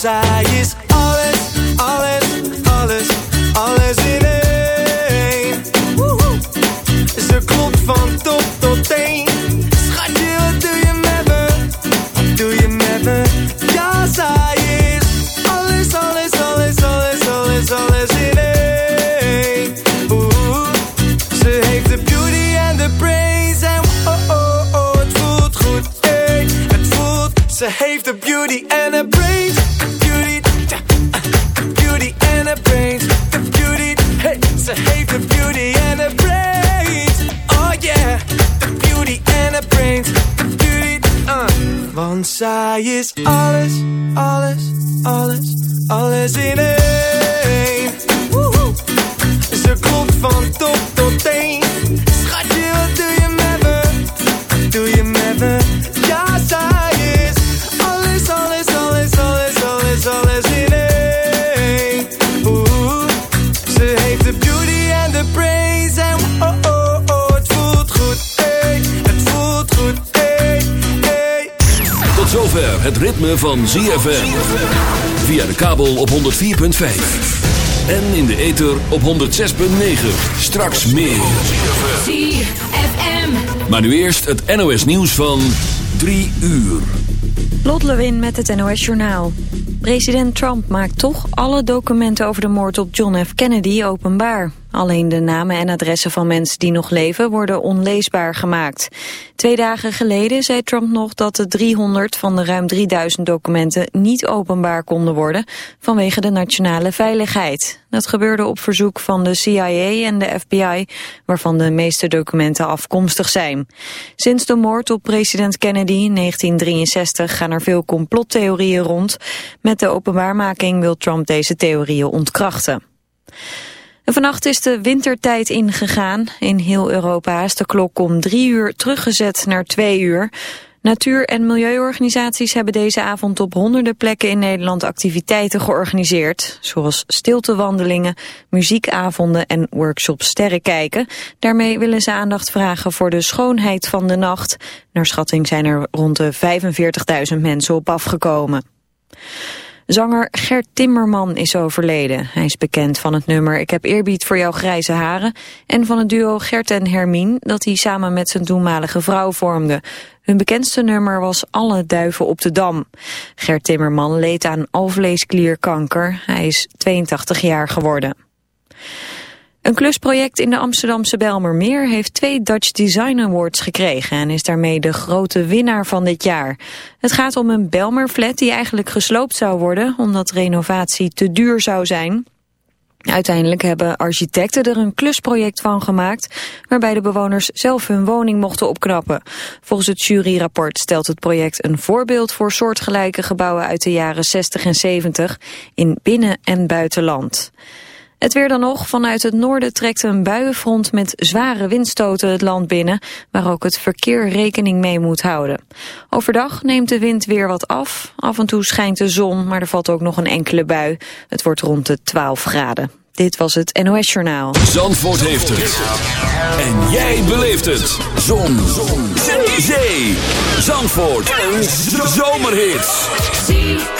Zij is alles, alles, alles, alles in één. Ze klopt van top tot teen. Ritme van ZFM. Via de kabel op 104.5. En in de ether op 106.9. Straks meer. ZFM. Maar nu eerst het NOS nieuws van 3 uur. Lot Lewin met het NOS Journaal. President Trump maakt toch alle documenten over de moord op John F. Kennedy openbaar. Alleen de namen en adressen van mensen die nog leven worden onleesbaar gemaakt. Twee dagen geleden zei Trump nog dat de 300 van de ruim 3000 documenten niet openbaar konden worden vanwege de nationale veiligheid. Dat gebeurde op verzoek van de CIA en de FBI, waarvan de meeste documenten afkomstig zijn. Sinds de moord op president Kennedy in 1963 gaan er veel complottheorieën rond. Met de openbaarmaking wil Trump deze theorieën ontkrachten. En vannacht is de wintertijd ingegaan. In heel Europa is de klok om drie uur teruggezet naar twee uur. Natuur- en milieuorganisaties hebben deze avond op honderden plekken in Nederland activiteiten georganiseerd. Zoals stiltewandelingen, muziekavonden en workshops sterrenkijken. Daarmee willen ze aandacht vragen voor de schoonheid van de nacht. Naar schatting zijn er rond de 45.000 mensen op afgekomen. Zanger Gert Timmerman is overleden. Hij is bekend van het nummer Ik heb eerbied voor jouw grijze haren... en van het duo Gert en Hermine dat hij samen met zijn toenmalige vrouw vormde. Hun bekendste nummer was Alle duiven op de dam. Gert Timmerman leed aan alvleesklierkanker. Hij is 82 jaar geworden. Een klusproject in de Amsterdamse Belmermeer heeft twee Dutch Design Awards gekregen en is daarmee de grote winnaar van dit jaar. Het gaat om een Belmerflat die eigenlijk gesloopt zou worden omdat renovatie te duur zou zijn. Uiteindelijk hebben architecten er een klusproject van gemaakt... waarbij de bewoners zelf hun woning mochten opknappen. Volgens het juryrapport stelt het project een voorbeeld... voor soortgelijke gebouwen uit de jaren 60 en 70 in binnen- en buitenland. Het weer dan nog. Vanuit het noorden trekt een buienfront met zware windstoten het land binnen, waar ook het verkeer rekening mee moet houden. Overdag neemt de wind weer wat af. Af en toe schijnt de zon, maar er valt ook nog een enkele bui. Het wordt rond de 12 graden. Dit was het NOS Journaal. Zandvoort heeft het. En jij beleeft het. Zon. Zon. Zee. Zandvoort. Een zomerhit.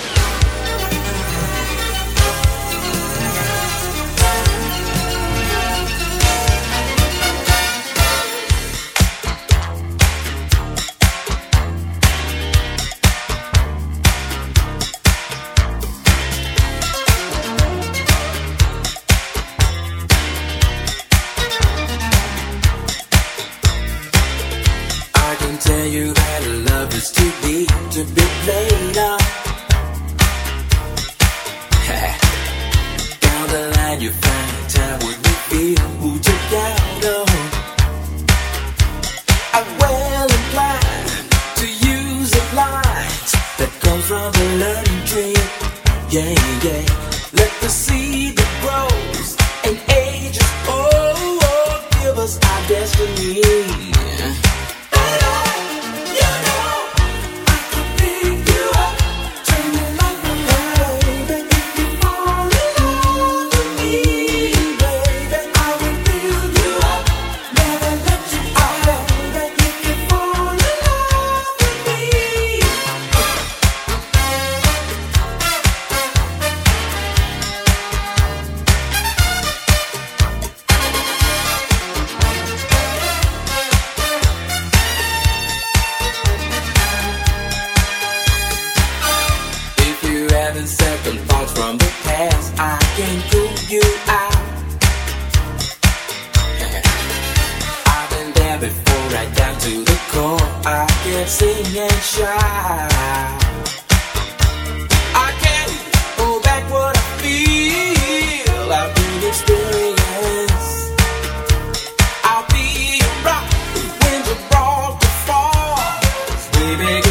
baby.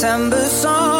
September song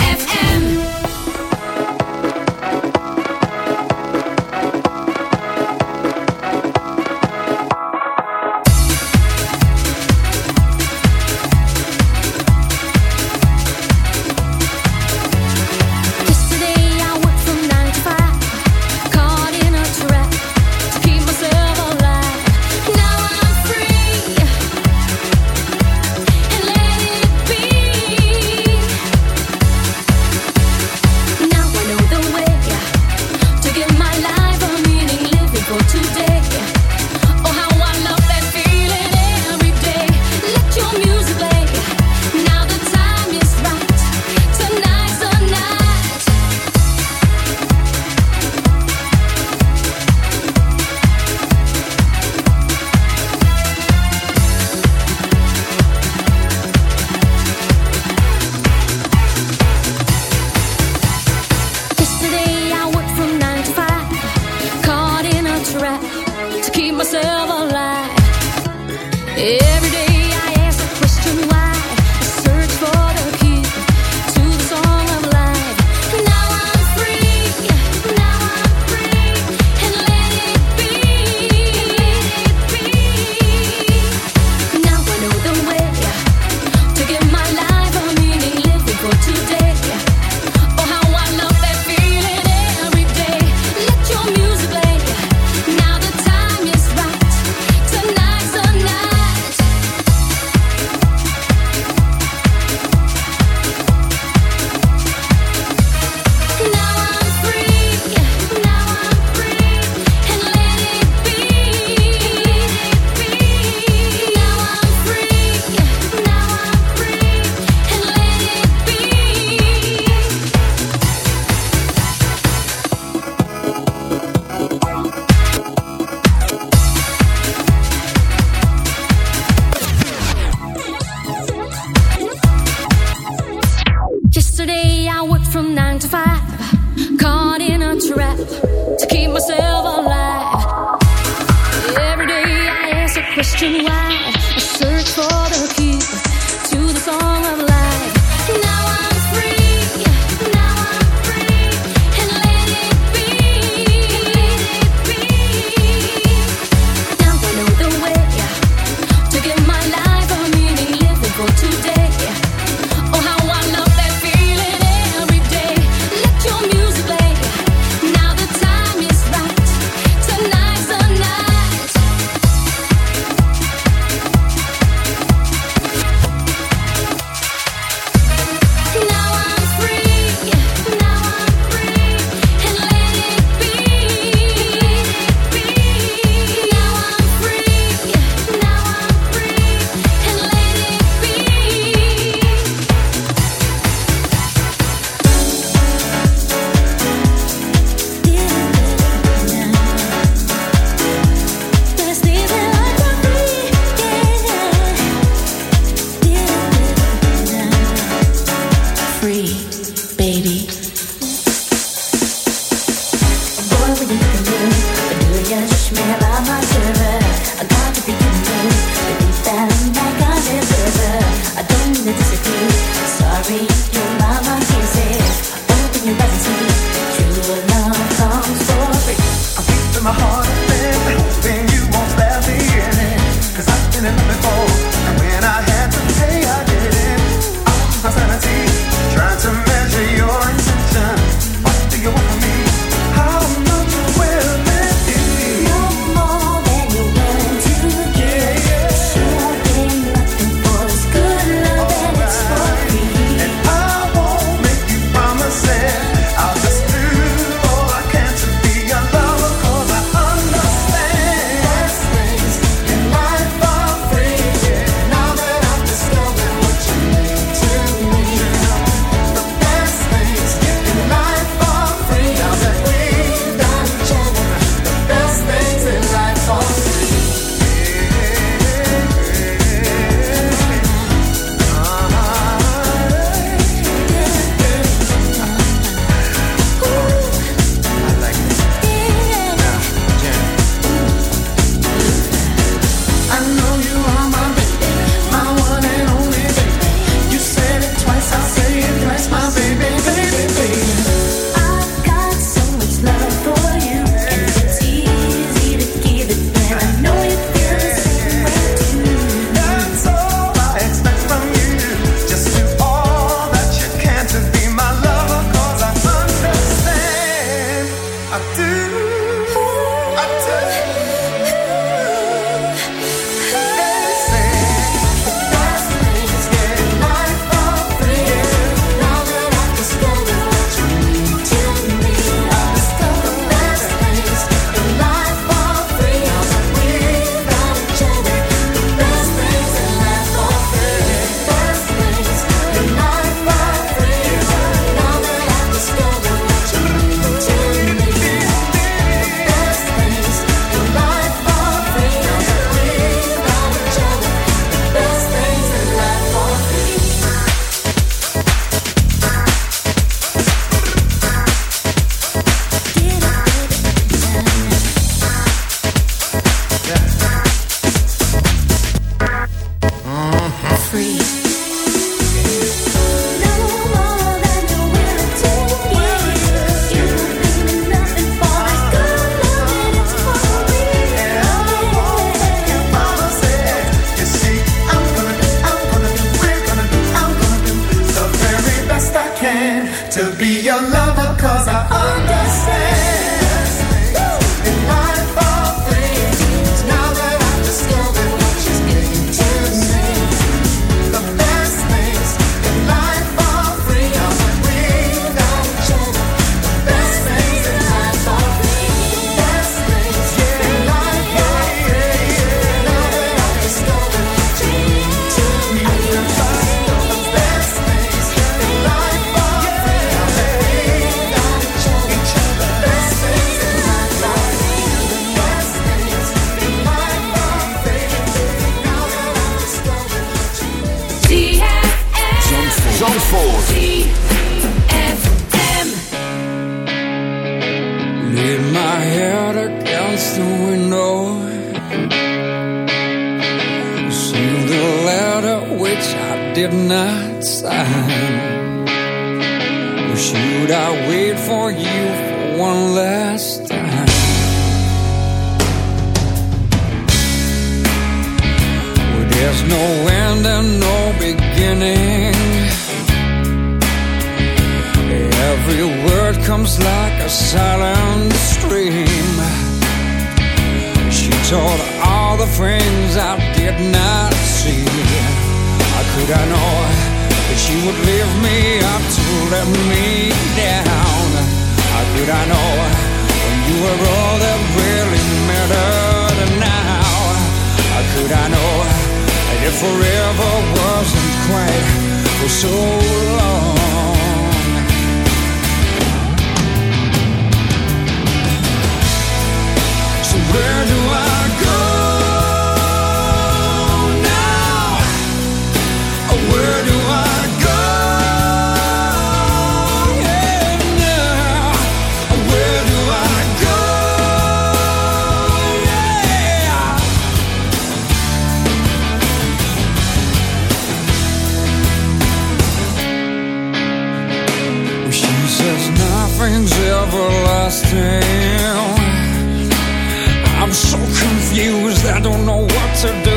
Don't know what to do,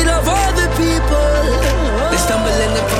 we love other people. They stumble in the